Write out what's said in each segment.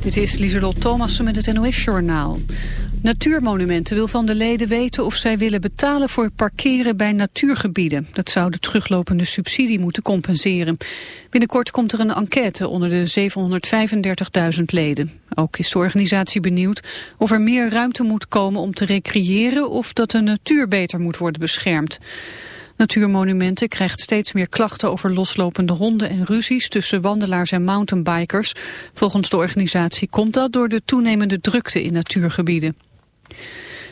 Dit is Lieselot Thomassen met het NOS-journaal. Natuurmonumenten wil van de leden weten of zij willen betalen voor parkeren bij natuurgebieden. Dat zou de teruglopende subsidie moeten compenseren. Binnenkort komt er een enquête onder de 735.000 leden. Ook is de organisatie benieuwd of er meer ruimte moet komen om te recreëren of dat de natuur beter moet worden beschermd. Natuurmonumenten krijgt steeds meer klachten over loslopende honden en ruzies tussen wandelaars en mountainbikers. Volgens de organisatie komt dat door de toenemende drukte in natuurgebieden.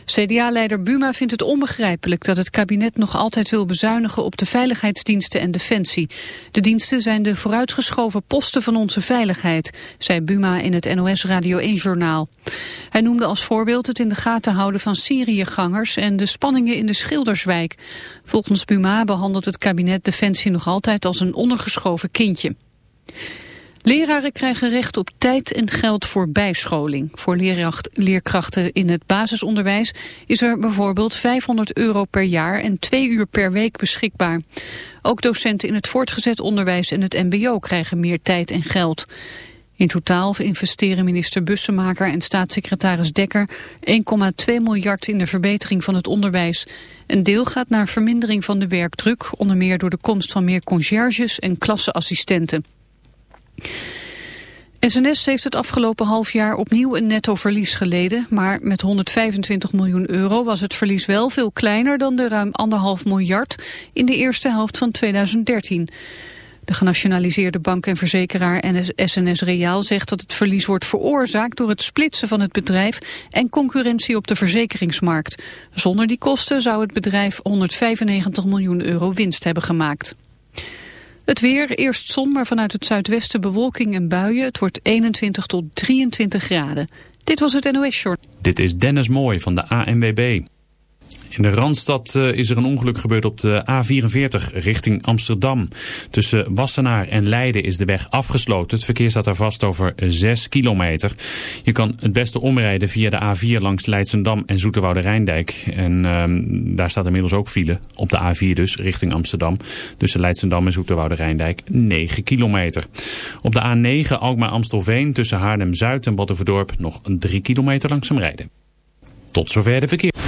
CDA-leider Buma vindt het onbegrijpelijk dat het kabinet nog altijd wil bezuinigen op de veiligheidsdiensten en defensie. De diensten zijn de vooruitgeschoven posten van onze veiligheid, zei Buma in het NOS Radio 1-journaal. Hij noemde als voorbeeld het in de gaten houden van Syriëgangers en de spanningen in de Schilderswijk. Volgens Buma behandelt het kabinet defensie nog altijd als een ondergeschoven kindje. Leraren krijgen recht op tijd en geld voor bijscholing. Voor leerkrachten in het basisonderwijs is er bijvoorbeeld 500 euro per jaar en 2 uur per week beschikbaar. Ook docenten in het voortgezet onderwijs en het mbo krijgen meer tijd en geld. In totaal investeren minister Bussemaker en staatssecretaris Dekker 1,2 miljard in de verbetering van het onderwijs. Een deel gaat naar vermindering van de werkdruk, onder meer door de komst van meer conciërges en klasseassistenten. SNS heeft het afgelopen half jaar opnieuw een nettoverlies geleden, maar met 125 miljoen euro was het verlies wel veel kleiner dan de ruim anderhalf miljard in de eerste helft van 2013. De genationaliseerde bank en verzekeraar SNS Reaal zegt dat het verlies wordt veroorzaakt door het splitsen van het bedrijf en concurrentie op de verzekeringsmarkt. Zonder die kosten zou het bedrijf 195 miljoen euro winst hebben gemaakt. Het weer, eerst zon, maar vanuit het zuidwesten bewolking en buien. Het wordt 21 tot 23 graden. Dit was het NOS Short. Dit is Dennis Mooij van de ANWB. In de Randstad eh, is er een ongeluk gebeurd op de A44 richting Amsterdam. Tussen Wassenaar en Leiden is de weg afgesloten. Het verkeer staat daar vast over 6 kilometer. Je kan het beste omrijden via de A4 langs Leidsendam en Zoeterwoude Rijndijk. En um, daar staat inmiddels ook file op de A4 dus richting Amsterdam. Tussen Leidsendam en Zoeterwoude Rijndijk 9 kilometer. Op de A9 Alkmaar-Amstelveen tussen Haarlem-Zuid en Battenverdorp nog 3 kilometer langzaam rijden. Tot zover de verkeer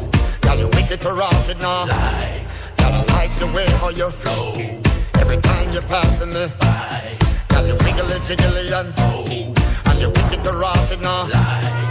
Girl, you're wicked to rotted now. Girl, I like the way how you flow. Every time you're passing me by. Y'all you wiggly jiggly and oh. And you're wicked to rotted now. Lie.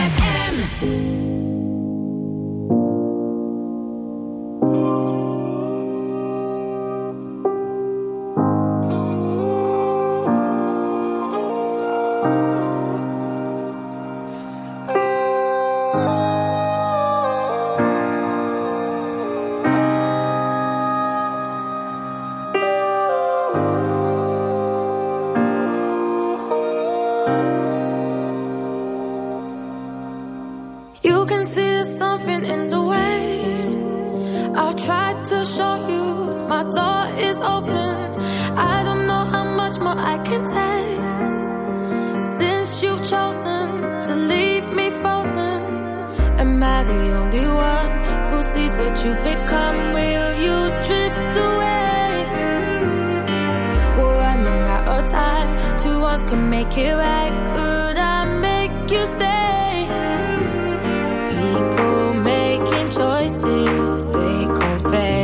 voices, they confess.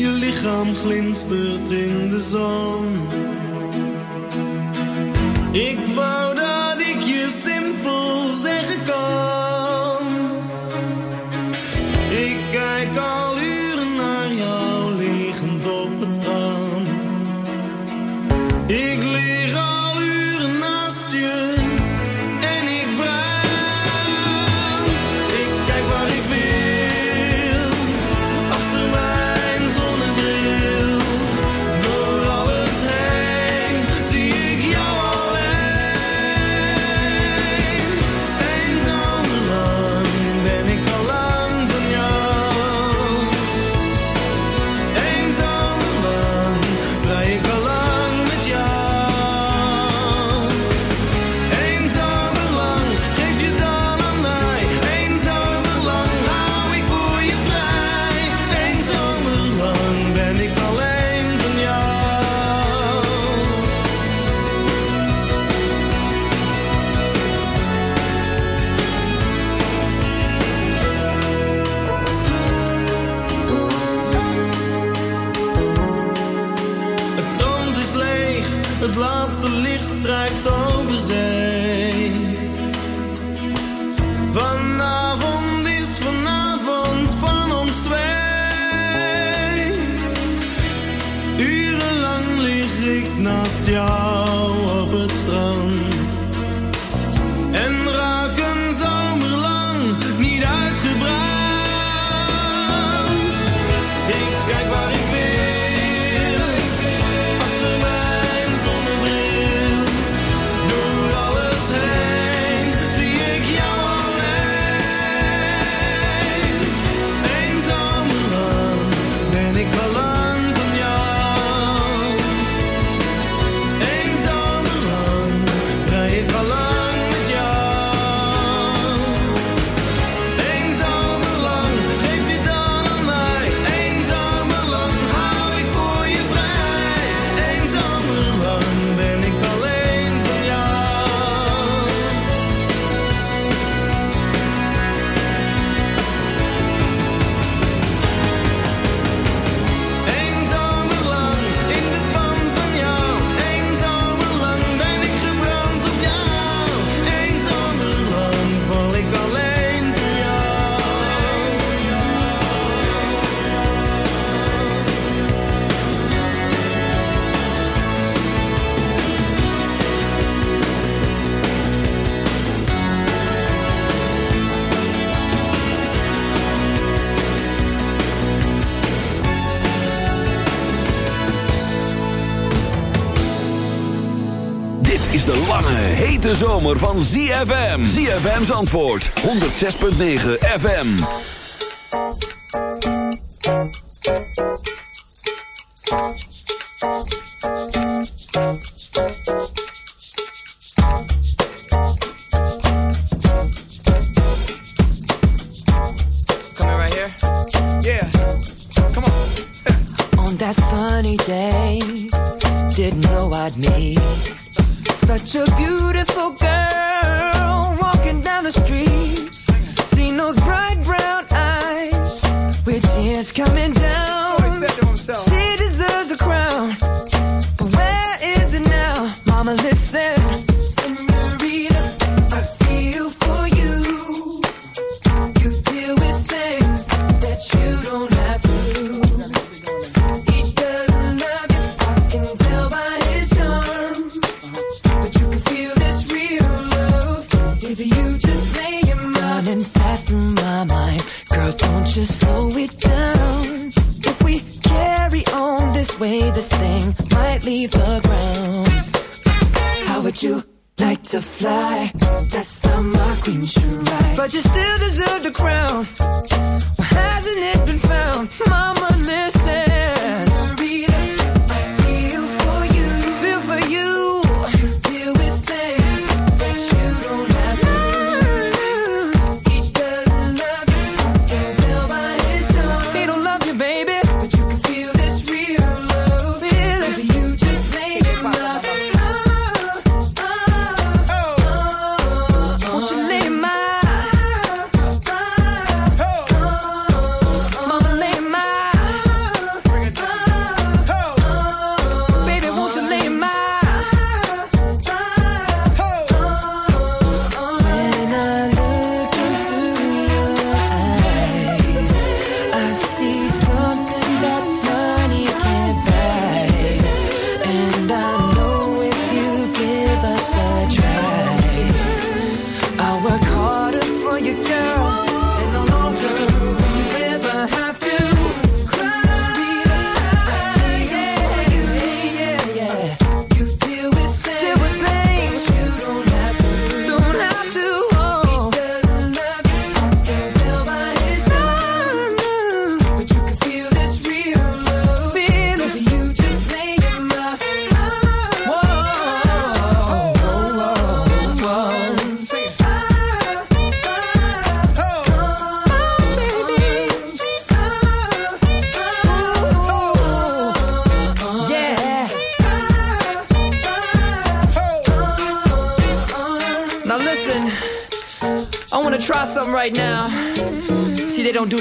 je lichaam glinstert in de zon. Ik hete zomer van ZFM. ZFM's antwoord. 106.9 FM. Come right here? Yeah. Come on. On that sunny day, didn't know I'd meet Such a beautiful girl walking down the street. Seen those bright brown eyes with tears coming down. She deserves a crown, but where is it now? Mama, listen. to fly. That summer queen should ride. But you still deserve the crown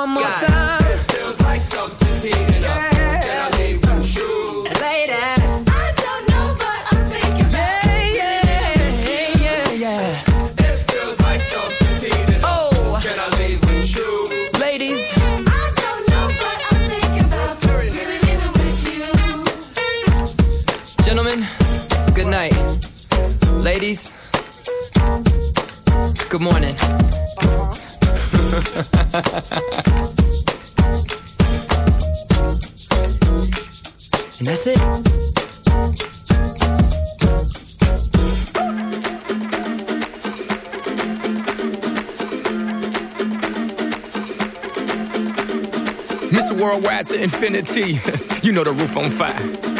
one more time. It feels like something's heating up. Can I leave with you? Ladies, I don't know what I'm thinking about. Yeah, yeah, yeah, yeah. It feels like something's heating up. Oh, can I leave with you? Ladies, I don't know what I'm thinking about. Really living with you. Gentlemen, good night. Ladies, good morning. Uh-huh. and that's it. Mr. Worldwide to infinity. you know the roof on fire.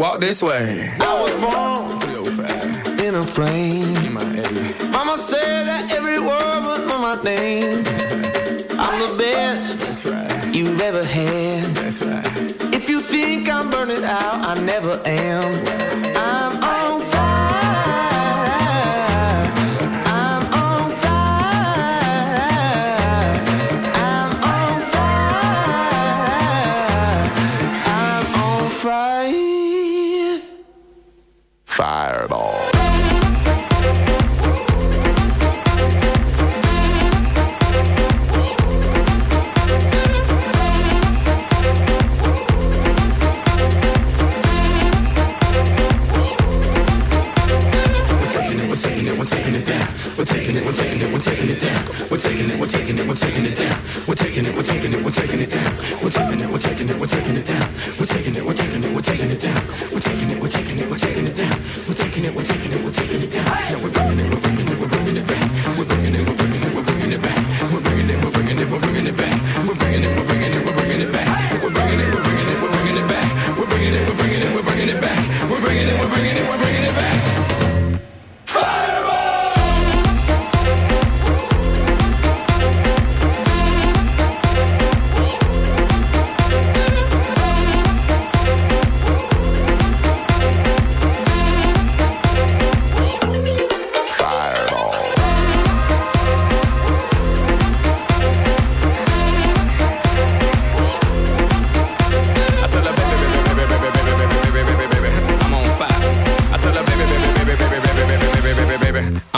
walk this way. I was born in a plane. In Mama said that every word was my name. I'm the best right. you've ever had. Right. If you think I'm burning out, I never am.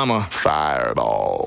I'm a fireball.